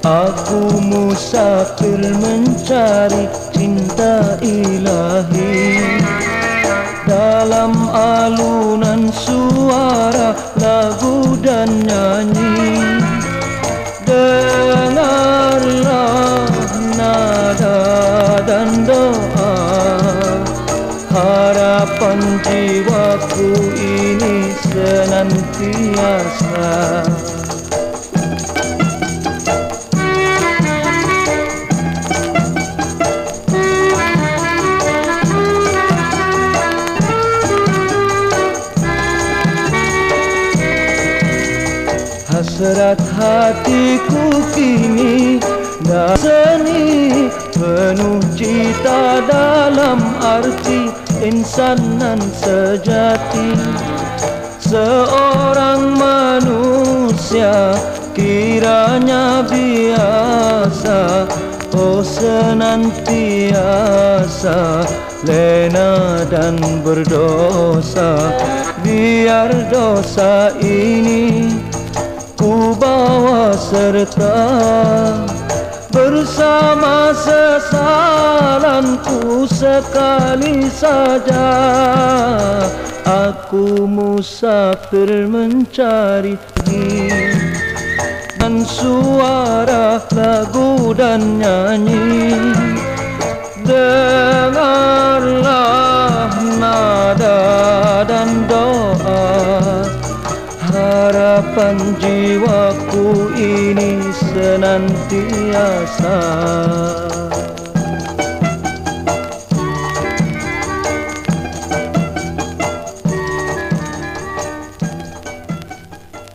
Aku musafir mencari cinta ilahi Dalam alunan suara lagu dan nyanyi. Dengarlah nada dan doa. Harapan jiwaku ini senantiasa Hasrat hatiku kini. Dah seni Penuh cita dalam arti insanan sejati. Seorang manusia kiranya biasa. Oh senantiasa lena dan berdosa. Biar dosa ini serta bersama sesalanku sekali saja. Aku musafir mencari dan suara lagu dan nyanyi. Dengarlah nada dan doa harapan jiwaku ini senantiasa